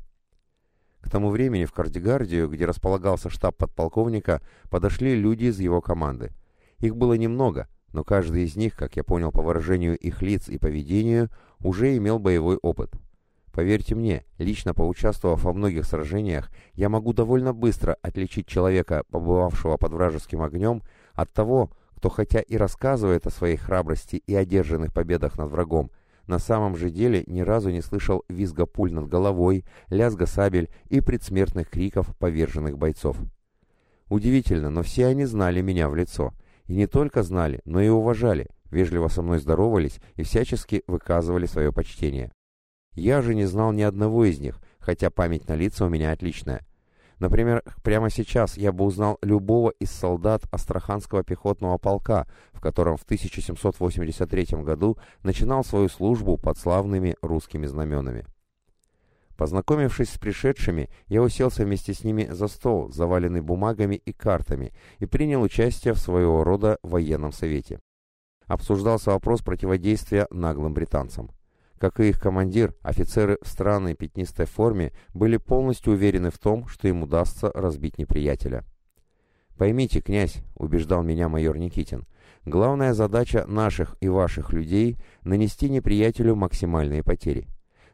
S1: К тому времени в Кардигардию, где располагался штаб подполковника, подошли люди из его команды. Их было немного, но каждый из них, как я понял по выражению их лиц и поведению, уже имел боевой опыт. Поверьте мне, лично поучаствовав во многих сражениях, я могу довольно быстро отличить человека, побывавшего под вражеским огнем, от того, кто хотя и рассказывает о своей храбрости и одержанных победах над врагом, на самом же деле ни разу не слышал визга пуль над головой, лязга сабель и предсмертных криков поверженных бойцов. Удивительно, но все они знали меня в лицо. И не только знали, но и уважали, вежливо со мной здоровались и всячески выказывали свое почтение. Я же не знал ни одного из них, хотя память на лица у меня отличная. Например, прямо сейчас я бы узнал любого из солдат Астраханского пехотного полка, в котором в 1783 году начинал свою службу под славными русскими знаменами. Познакомившись с пришедшими, я уселся вместе с ними за стол, заваленный бумагами и картами, и принял участие в своего рода военном совете. Обсуждался вопрос противодействия наглым британцам. Как и их командир, офицеры в странной пятнистой форме были полностью уверены в том, что им удастся разбить неприятеля. «Поймите, князь», — убеждал меня майор Никитин, «главная задача наших и ваших людей — нанести неприятелю максимальные потери.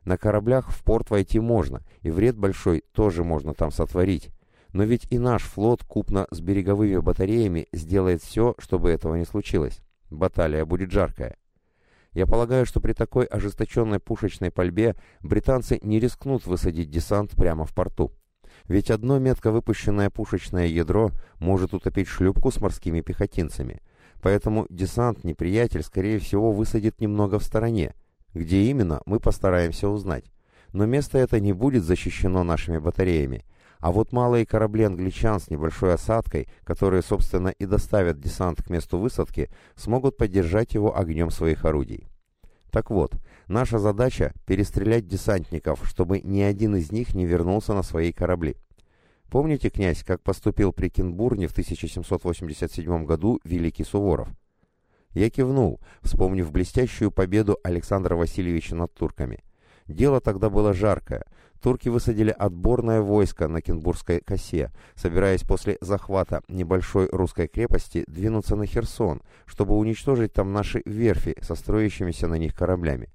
S1: На кораблях в порт войти можно, и вред большой тоже можно там сотворить. Но ведь и наш флот купно с береговыми батареями сделает все, чтобы этого не случилось. Баталия будет жаркая. Я полагаю, что при такой ожесточенной пушечной пальбе британцы не рискнут высадить десант прямо в порту. Ведь одно метко выпущенное пушечное ядро может утопить шлюпку с морскими пехотинцами. Поэтому десант неприятель, скорее всего, высадит немного в стороне. Где именно, мы постараемся узнать. Но место это не будет защищено нашими батареями. А вот малые корабли англичан с небольшой осадкой, которые, собственно, и доставят десант к месту высадки, смогут поддержать его огнем своих орудий. Так вот, наша задача – перестрелять десантников, чтобы ни один из них не вернулся на свои корабли. Помните, князь, как поступил при Кенбурне в 1787 году великий Суворов? Я кивнул, вспомнив блестящую победу Александра Васильевича над турками. Дело тогда было жаркое – турки высадили отборное войско на Кенбургской косе, собираясь после захвата небольшой русской крепости двинуться на Херсон, чтобы уничтожить там наши верфи со строящимися на них кораблями.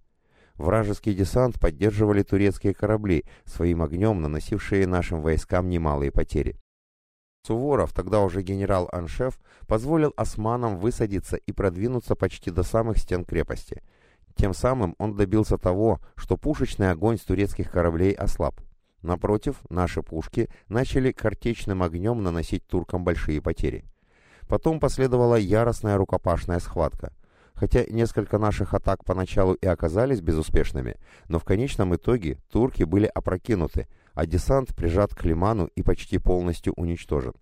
S1: Вражеский десант поддерживали турецкие корабли, своим огнем наносившие нашим войскам немалые потери. Суворов, тогда уже генерал-аншеф, позволил османам высадиться и продвинуться почти до самых стен крепости – тем самым он добился того, что пушечный огонь с турецких кораблей ослаб. Напротив, наши пушки начали картечным огнем наносить туркам большие потери. Потом последовала яростная рукопашная схватка. Хотя несколько наших атак поначалу и оказались безуспешными, но в конечном итоге турки были опрокинуты, а десант прижат к лиману и почти полностью уничтожен.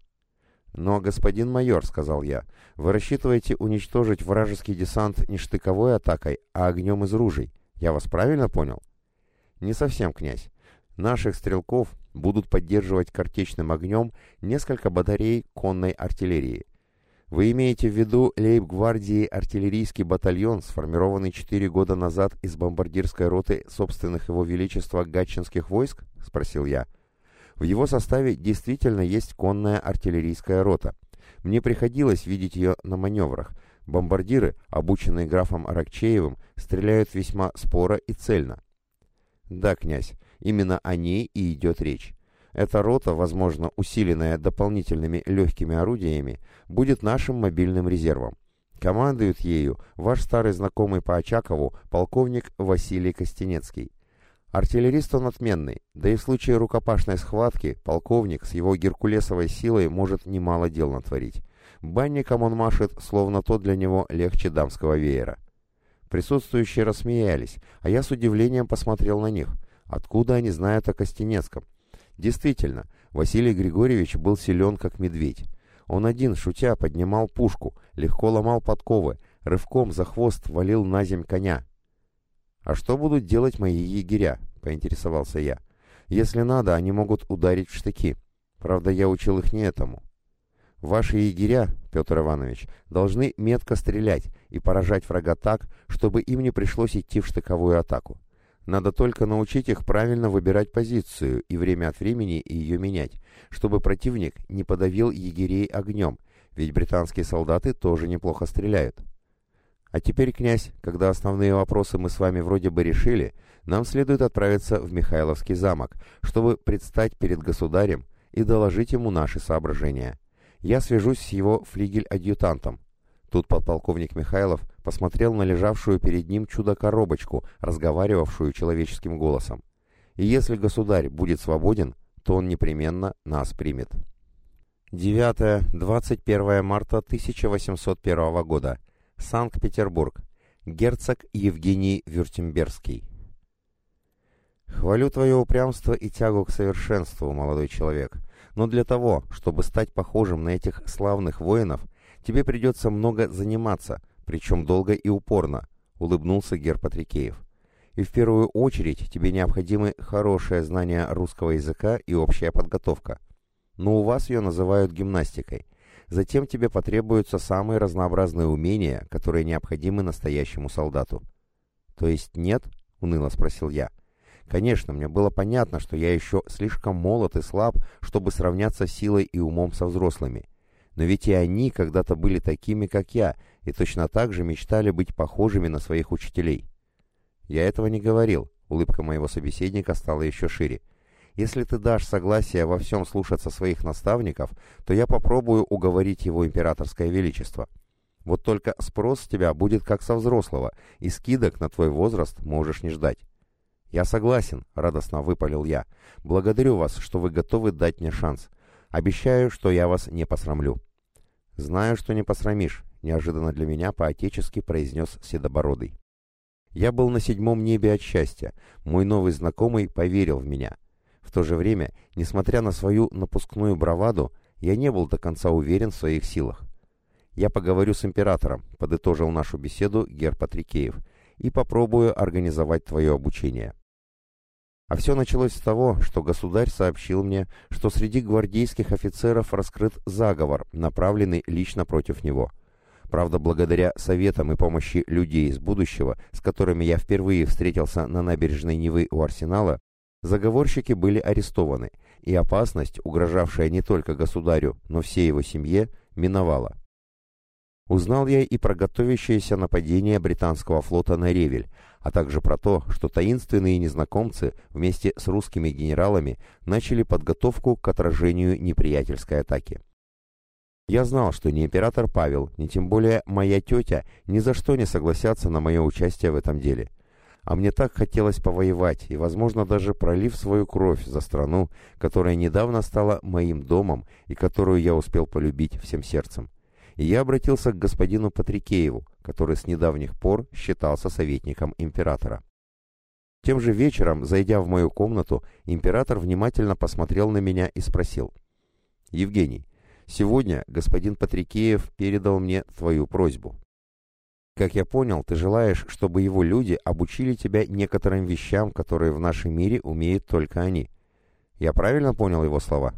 S1: «Но, господин майор», — сказал я, — «вы рассчитываете уничтожить вражеский десант не штыковой атакой, а огнем из ружей. Я вас правильно понял?» «Не совсем, князь. Наших стрелков будут поддерживать картечным огнем несколько батарей конной артиллерии. Вы имеете в виду лейб-гвардии артиллерийский батальон, сформированный четыре года назад из бомбардирской роты собственных его величества гатчинских войск?» — спросил я. В его составе действительно есть конная артиллерийская рота. Мне приходилось видеть ее на маневрах. Бомбардиры, обученные графом Аракчеевым, стреляют весьма споро и цельно. Да, князь, именно о ней и идет речь. Эта рота, возможно, усиленная дополнительными легкими орудиями, будет нашим мобильным резервом. Командует ею ваш старый знакомый по Очакову полковник Василий Костенецкий. Артиллерист он отменный, да и в случае рукопашной схватки полковник с его геркулесовой силой может немало дел натворить. Банником он машет, словно то для него легче дамского веера. Присутствующие рассмеялись, а я с удивлением посмотрел на них. Откуда они знают о Костенецком? Действительно, Василий Григорьевич был силен, как медведь. Он один, шутя, поднимал пушку, легко ломал подковы, рывком за хвост валил на земь коня, «А что будут делать мои егеря?» — поинтересовался я. «Если надо, они могут ударить в штыки. Правда, я учил их не этому. Ваши егеря, Петр Иванович, должны метко стрелять и поражать врага так, чтобы им не пришлось идти в штыковую атаку. Надо только научить их правильно выбирать позицию и время от времени ее менять, чтобы противник не подавил егерей огнем, ведь британские солдаты тоже неплохо стреляют. А теперь, князь, когда основные вопросы мы с вами вроде бы решили, нам следует отправиться в Михайловский замок, чтобы предстать перед государем и доложить ему наши соображения. Я свяжусь с его флигель-адъютантом. Тут подполковник Михайлов посмотрел на лежавшую перед ним чудо-коробочку, разговаривавшую человеческим голосом. И если государь будет свободен, то он непременно нас примет. 9-21 марта 1801 года. Санкт-Петербург. Герцог Евгений Вюртемберский. Хвалю твое упрямство и тягу к совершенству, молодой человек. Но для того, чтобы стать похожим на этих славных воинов, тебе придется много заниматься, причем долго и упорно, улыбнулся Гер Патрикеев. И в первую очередь тебе необходимы хорошее знание русского языка и общая подготовка. Но у вас ее называют гимнастикой. Затем тебе потребуются самые разнообразные умения, которые необходимы настоящему солдату. То есть нет? уныло спросил я. Конечно, мне было понятно, что я еще слишком молод и слаб, чтобы сравняться силой и умом со взрослыми. Но ведь и они когда-то были такими, как я, и точно так же мечтали быть похожими на своих учителей. Я этого не говорил. Улыбка моего собеседника стала еще шире. Если ты дашь согласие во всем слушаться своих наставников, то я попробую уговорить его императорское величество. Вот только спрос с тебя будет как со взрослого, и скидок на твой возраст можешь не ждать. «Я согласен», — радостно выпалил я. «Благодарю вас, что вы готовы дать мне шанс. Обещаю, что я вас не посрамлю». «Знаю, что не посрамишь», — неожиданно для меня по-отечески произнес Седобородый. Я был на седьмом небе от счастья. Мой новый знакомый поверил в меня. В то же время, несмотря на свою напускную браваду, я не был до конца уверен в своих силах. «Я поговорю с императором», — подытожил нашу беседу Гер Патрикеев, «и попробую организовать твое обучение». А все началось с того, что государь сообщил мне, что среди гвардейских офицеров раскрыт заговор, направленный лично против него. Правда, благодаря советам и помощи людей из будущего, с которыми я впервые встретился на набережной Невы у Арсенала, Заговорщики были арестованы, и опасность, угрожавшая не только государю, но всей его семье, миновала. Узнал я и про готовящееся нападение британского флота на Ревель, а также про то, что таинственные незнакомцы вместе с русскими генералами начали подготовку к отражению неприятельской атаки. Я знал, что ни император Павел, ни тем более моя тетя ни за что не согласятся на мое участие в этом деле – а мне так хотелось повоевать и, возможно, даже пролив свою кровь за страну, которая недавно стала моим домом и которую я успел полюбить всем сердцем. И я обратился к господину Патрикееву, который с недавних пор считался советником императора. Тем же вечером, зайдя в мою комнату, император внимательно посмотрел на меня и спросил. «Евгений, сегодня господин Патрикеев передал мне твою просьбу. Как я понял, ты желаешь, чтобы его люди обучили тебя некоторым вещам, которые в нашем мире умеют только они. Я правильно понял его слова?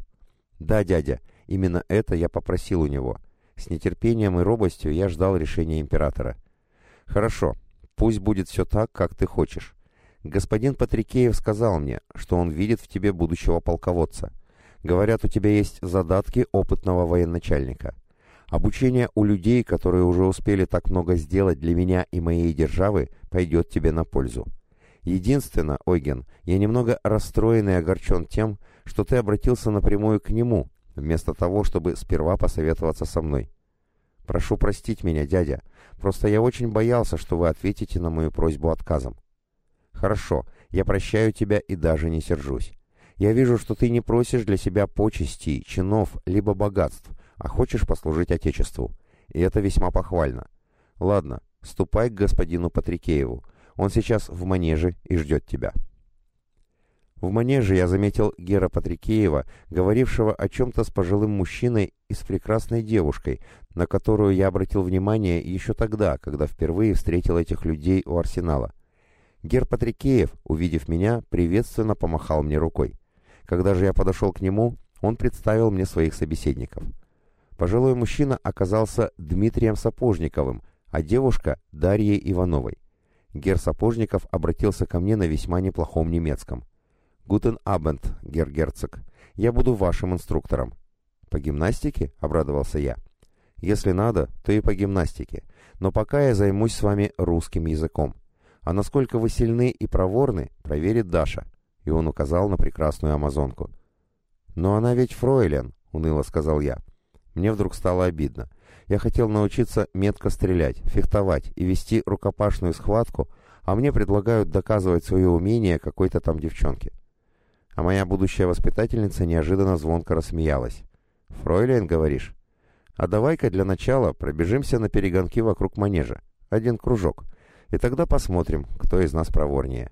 S1: Да, дядя, именно это я попросил у него. С нетерпением и робостью я ждал решения императора. Хорошо, пусть будет все так, как ты хочешь. Господин Патрикеев сказал мне, что он видит в тебе будущего полководца. Говорят, у тебя есть задатки опытного военачальника. Обучение у людей, которые уже успели так много сделать для меня и моей державы, пойдет тебе на пользу. Единственно, Ойген, я немного расстроен и огорчен тем, что ты обратился напрямую к нему, вместо того, чтобы сперва посоветоваться со мной. Прошу простить меня, дядя, просто я очень боялся, что вы ответите на мою просьбу отказом. Хорошо, я прощаю тебя и даже не сержусь. Я вижу, что ты не просишь для себя почестей, чинов, либо богатств, а хочешь послужить Отечеству. И это весьма похвально. Ладно, ступай к господину Патрикееву. Он сейчас в манеже и ждет тебя. В манеже я заметил Гера Патрикеева, говорившего о чем-то с пожилым мужчиной и с прекрасной девушкой, на которую я обратил внимание еще тогда, когда впервые встретил этих людей у арсенала. Гер Патрикеев, увидев меня, приветственно помахал мне рукой. Когда же я подошел к нему, он представил мне своих собеседников. Пожилой мужчина оказался Дмитрием Сапожниковым, а девушка — Дарьей Ивановой. Гер Сапожников обратился ко мне на весьма неплохом немецком. «Гутен Абенд, гер герцог. Я буду вашим инструктором». «По гимнастике?» — обрадовался я. «Если надо, то и по гимнастике. Но пока я займусь с вами русским языком. А насколько вы сильны и проворны, проверит Даша». И он указал на прекрасную амазонку. «Но она ведь фройлен», — уныло сказал я. Мне вдруг стало обидно. Я хотел научиться метко стрелять, фехтовать и вести рукопашную схватку, а мне предлагают доказывать свое умение какой-то там девчонке. А моя будущая воспитательница неожиданно звонко рассмеялась. «Фройлен, говоришь? А давай-ка для начала пробежимся на перегонки вокруг манежа. Один кружок. И тогда посмотрим, кто из нас проворнее».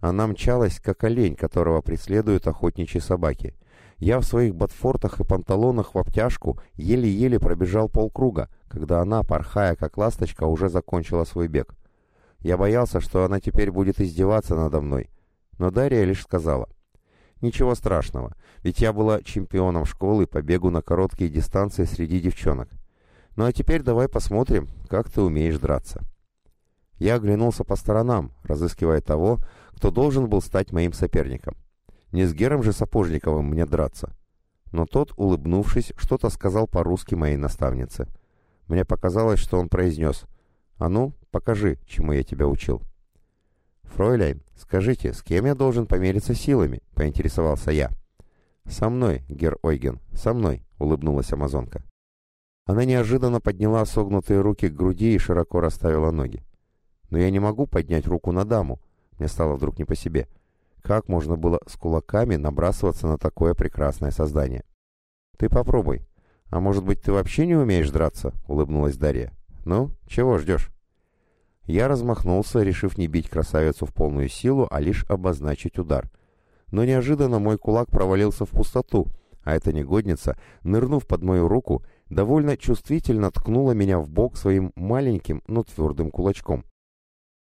S1: Она мчалась, как олень, которого преследуют охотничьи собаки — я в своих ботфортах и панталонах в обтяжку еле-еле пробежал полкруга, когда она, порхая как ласточка, уже закончила свой бег. Я боялся, что она теперь будет издеваться надо мной, но Дарья лишь сказала, «Ничего страшного, ведь я была чемпионом школы по бегу на короткие дистанции среди девчонок. Ну а теперь давай посмотрим, как ты умеешь драться». Я оглянулся по сторонам, разыскивая того, кто должен был стать моим соперником. Не с Гером же Сапожниковым мне драться. Но тот, улыбнувшись, что-то сказал по-русски моей наставнице. Мне показалось, что он произнес «А ну, покажи, чему я тебя учил». «Фройляйн, скажите, с кем я должен помериться силами?» — поинтересовался я. «Со мной, Гер Ойген, со мной», — улыбнулась амазонка. Она неожиданно подняла согнутые руки к груди и широко расставила ноги. «Но я не могу поднять руку на даму», — мне стало вдруг не по себе. Как можно было с кулаками набрасываться на такое прекрасное создание? «Ты попробуй. А может быть, ты вообще не умеешь драться?» — улыбнулась Дарья. «Ну, чего ждешь?» Я размахнулся, решив не бить красавицу в полную силу, а лишь обозначить удар. Но неожиданно мой кулак провалился в пустоту, а эта негодница, нырнув под мою руку, довольно чувствительно ткнула меня в бок своим маленьким, но твердым кулачком.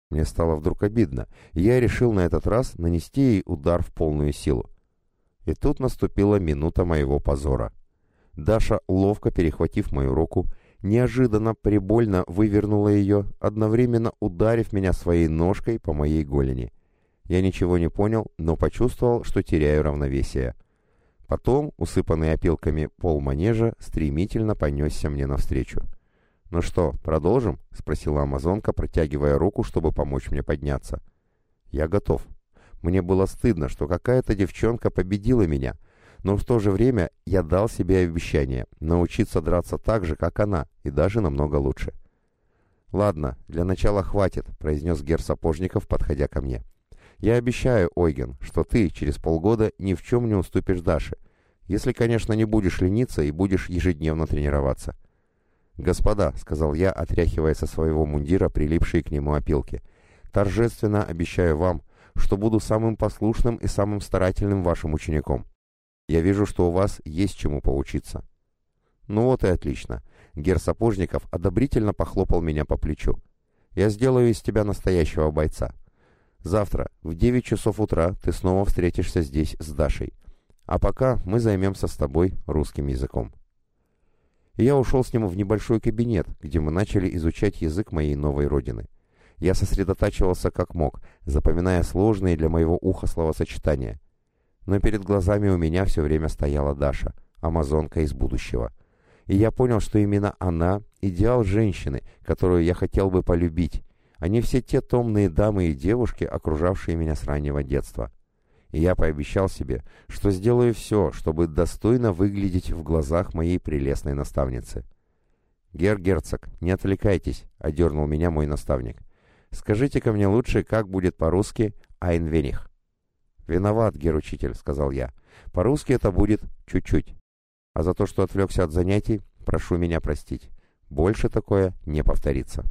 S1: Мне стало вдруг обидно, и я решил на этот раз нанести ей удар в полную силу. И тут наступила минута моего позора. Даша, ловко перехватив мою руку, неожиданно прибольно вывернула ее, одновременно ударив меня своей ножкой по моей голени. Я ничего не понял, но почувствовал, что теряю равновесие. Потом, усыпанный опилками пол манежа, стремительно понесся мне навстречу. «Ну что, продолжим?» — спросила амазонка, протягивая руку, чтобы помочь мне подняться. «Я готов. Мне было стыдно, что какая-то девчонка победила меня, но в то же время я дал себе обещание научиться драться так же, как она, и даже намного лучше». «Ладно, для начала хватит», — произнес Гер Сапожников, подходя ко мне. «Я обещаю, Ойген, что ты через полгода ни в чем не уступишь Даше, если, конечно, не будешь лениться и будешь ежедневно тренироваться». «Господа», — сказал я, отряхивая со своего мундира прилипшие к нему опилки, — «торжественно обещаю вам, что буду самым послушным и самым старательным вашим учеником. Я вижу, что у вас есть чему поучиться». «Ну вот и отлично». Гер Сапожников одобрительно похлопал меня по плечу. «Я сделаю из тебя настоящего бойца. Завтра в 9 часов утра ты снова встретишься здесь с Дашей. А пока мы займемся с тобой русским языком». Я ушел с ним в небольшой кабинет, где мы начали изучать язык моей новой родины. Я сосредотачивался как мог, запоминая сложные для моего уха словосочетания. Но перед глазами у меня все время стояла Даша, амазонка из будущего. И я понял, что именно она — идеал женщины, которую я хотел бы полюбить, а не все те томные дамы и девушки, окружавшие меня с раннего детства. Я пообещал себе, что сделаю все, чтобы достойно выглядеть в глазах моей прелестной наставницы. «Гер Герцог, не отвлекайтесь», — одернул меня мой наставник. «Скажите-ка мне лучше, как будет по-русски «Айнвених»?» «Виноват, гер-учитель», — сказал я. «По-русски это будет «чуть-чуть». А за то, что отвлекся от занятий, прошу меня простить. Больше такое не повторится».